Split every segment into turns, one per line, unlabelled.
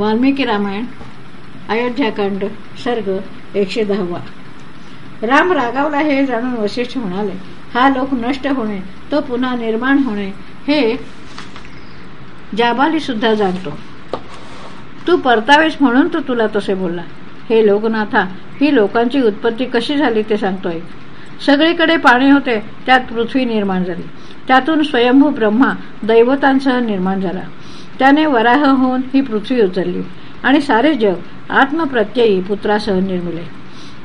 वाल्मिकी रामायण अयोध्याकांड सर्ग एकशे दहावा. राम रागावला हे जाणून वशिष्ठ म्हणाले हा लोक नष्ट होणे तो पुन्हा निर्माण होणे हे जाबाली सुद्धा जाणतो. तू परतावेस म्हणून तो तुला तसे बोलला. हे लोकनाथा ही लोकांची उत्पत्ती कशी झाली ते सांगतोय. सगळीकडे पाणी होते त्यात पृथ्वी निर्माण झाली. त्यातून स्वयंभू ब्रह्मा दैवतांसह निर्माण झाला. त्याने वराह होऊन ही पृथ्वी उचलली आणि सारे जग आत्मप्रत्ययी पुत्रासह निर्मिले.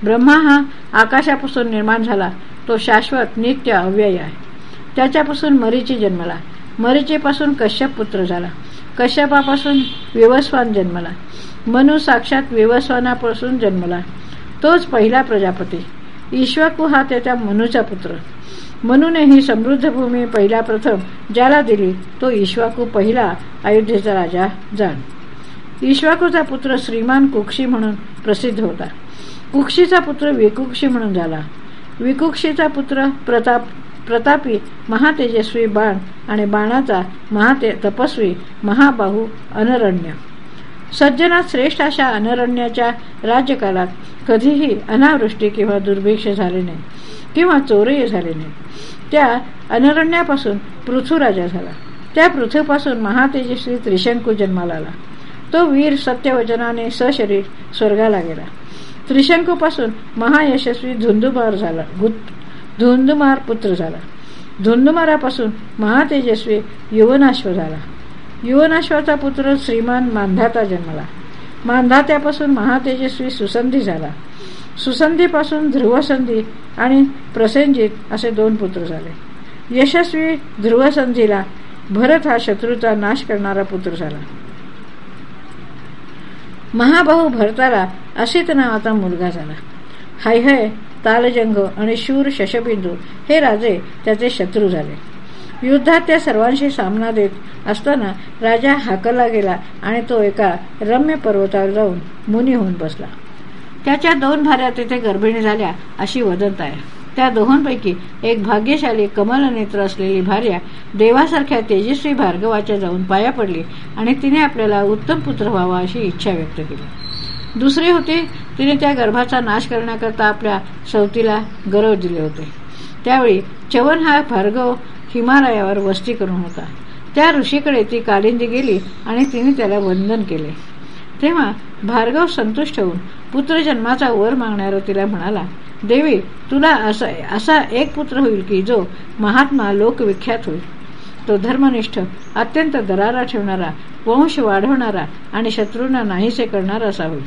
ब्रह्मा हा आकाशापासून निर्माण झाला. तो शाश्वत नित्य अव्यय आहे. त्याच्यापासून मरीची जन्मला. मरीचेपासून कश्यप पुत्र झाला. कश्यपापासून विवस्वान जन्मला. मनु साक्षात विवस्वानापासून जन्मला. तोच पहिला प्रजापती. ईश्वकू हा त्याच्या मनुचा पुत्र. मनुने ही समृद्ध भूमी पहिला प्रथम ज्याला दिली तो ईश्वाकू पहिला अयोध्येचा राजा जाण. ईश्वाकूचा पुत्र श्रीमान कुक्षी म्हणून प्रसिद्ध होता. कुक्षीचा पुत्र विकुक्षी म्हणून झाला. विकुक्षीचा पुत्र प्रताप प्रतापी महातेजस्वी बाण आणि बाणाचा महाते तपस्वी महाबाहू अनरण्य. सज्जनात श्रेष्ठ अशा अनरण्याच्या राज्यकालात कधीही अनावृष्टी किंवा दुर्भिक्ष झाले नाही किंवा चोरही झाले नाही. त्या अनरण्यापासून पृथ्वीराजा झाला. त्या पृथ्वीपासून महातेजस्वी त्रिशंकू जन्माला आला. तो वीर सत्यवचनाने सशरीर स्वर्गाला गेला. त्रिशंकूपासून महायशस्वी धुंदुमार झाला. धुंदुमार पुत्र झाला. धुंदुमारापासून महातेजस्वी युवनाश्व झाला. युवनाश्वाचा पुत्र श्रीमान मांधाता जन्मला. मांधात्यापासून महातेजस्वी सुसंधी झाला. सुसंधीपासून ध्रुवसंधी आणि प्रसेंजित असे दोन पुत्र झाले. यशस्वी ध्रुवसंधीला भरत हा शत्रूचा नाश करणारा पुत्र झाला. महाबाहू भरताला असित नावाचा मुलगा झाला. हायहय तालजंग आणि शूर शशबिंदू हे राजे त्याचे शत्रू झाले. युद्धात त्या सर्वांशी सामना देत असताना राजा हाकला गेला आणि तो एका रम्य पर्वतावर जाऊन मुनी होऊन बसला. त्याच्या दोन भाऱ्या तिथे गर्भिणी झाल्या अशी वदंत आहे. त्या दोघांपैकी एक भाग्यशाली कमल नेत्र असलेली भार्या देवासारख्या तेजस्वी भार्गवाच्या जाऊन पाया पडली आणि तिने आपल्याला उत्तम पुत्र व्हावा अशी इच्छा व्यक्त केली. दुसरी होती तिने त्या गर्भाचा नाश करण्याकरता आपल्या सवतीला गरव दिले होते. त्यावेळी चवन हा भार्गव हिमालयावर वस्ती करून होता. त्या ऋषीकडे ती कालिंदी गेली आणि तिने त्याला वंदन केले. तेव्हा भार्गव संतुष्ट होऊन पुत्रजन्माचा वर मागणारा तिला म्हणाला देवी तुला असा असा एक पुत्र होईल की जो महात्मा लोकविख्यात होईल. तो धर्मनिष्ठ अत्यंत दरारा ठेवणारा वंश वाढवणारा आणि शत्रूंना नाहीसे करणारा असा होईल.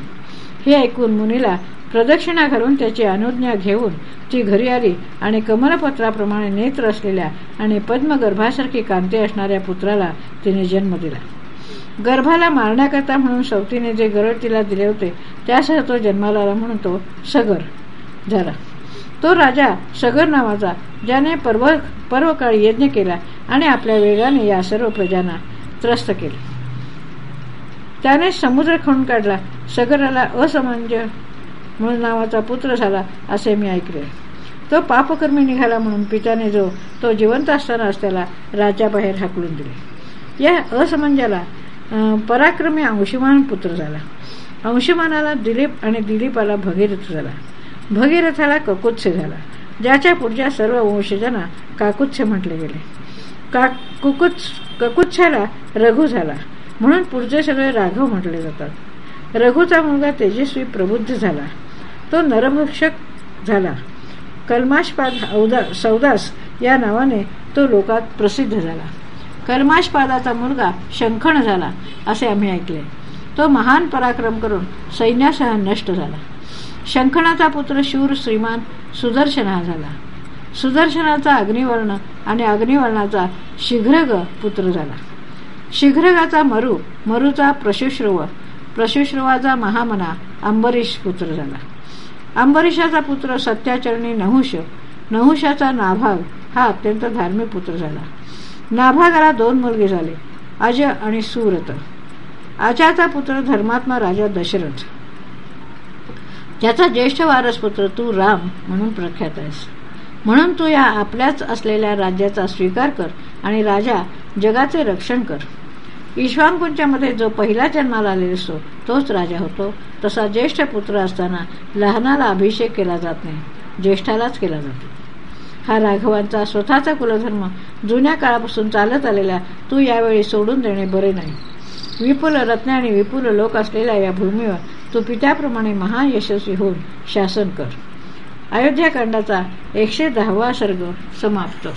हे ऐकून मुनीला प्रदक्षिणा घालून त्याची अनुज्ञा घेऊन ती घरी आली आणि कमलपत्राप्रमाणे नेत्र असलेल्या आणि पद्मगर्भासारखी कांती असणाऱ्या पुत्राला तिने जन्म दिला. गर्भाला मारण्याकरता म्हणून सवतीने जे गरड तिला दिले होते त्यासह तो जन्माला आला म्हणून तो सगर झाला. तो राजा सगर नावाचा ज्याने पर्व पर्वकाळ यज्ञ केला आणि आपल्या वेगाने या सर्व प्रजांना त्रस्त केले. त्याने समुद्र खणून काढला. सगराला असमंज म्हणून नावाचा पुत्र झाला असे मी ऐकले. तो पापकर्मी निघाला म्हणून पित्याने जो तो जिवंत असतानाच त्याला राज्याबाहेर हाकलून दिले. या असमंजाला पराक्रमी अंशुमान पुत्र झाला. अंशुमानाला दिलीप आणि दिलीपाला भगीरथ झाला. भगीरथाला ककुत्स्य झाला. ज्याच्या पुढच्या सर्व वंशजांना काकुत्स्य म्हटले गेले. का कुकुत्स ककुत्स्याला रघु झाला. म्हणून पुढचे सगळे राघव म्हटले जातात. रघुचा मुलगा तेजस्वी प्रबुद्ध झाला. तो नरभक्षक झाला. कलमाशपाद सौदास या नावाने तो लोकात प्रसिद्ध झाला. कलमाशपादाचा मुलगा शंखण झाला असे आम्ही ऐकले. तो महान पराक्रम करून सैन्यासह नष्ट झाला. शंखणाचा पुत्र शूर श्रीमान सुदर्शन हा झाला. सुदर्शनाचा अग्निवर्ण आणि अग्निवर्णाचा शीघ्रग पुत्र झाला. शीघ्रगाचा मरु मरुचा प्रशुश्रव प्रशुश्रवाचा महामना अंबरीश पुत्र झाला. अंबरीशाचा पुत्र सत्याचरणी नहुष नहुषाचा नाभाग हा अत्यंत धार्मिक पुत्र झाला. नाभागाला दोन मुलगे झाले अज आणि सुव्रत. अजाचा पुत्र धर्मात्मा राजा दशरथ. ज्याचा ज्येष्ठ वारसपुत्र तू राम म्हणून प्रख्यात आहेस. म्हणून तू या आपल्याच असलेल्या राज्याचा स्वीकार कर आणि राजा जगाचे रक्षण कर. ईश्वांकुंच्यामध्ये जो पहिला जन्माला आलेला असतो तोच राजा होतो. तसा ज्येष्ठ पुत्र असताना लहानाला अभिषेक केला जात नाही ज्येष्ठालाच केला जातो. हा राघवांचा स्वतःचा कुलधर्म जुन्या काळापासून चालत आलेला तू यावेळी सोडून देणे बरे नाही. विपुल रत्ने आणि विपुल लोक असलेल्या या भूमीवर तू पित्याप्रमाणे महायशस्वी होऊन शासन कर. अयोध्याकांडाचा एकशे दहावा सर्ग समाप्त.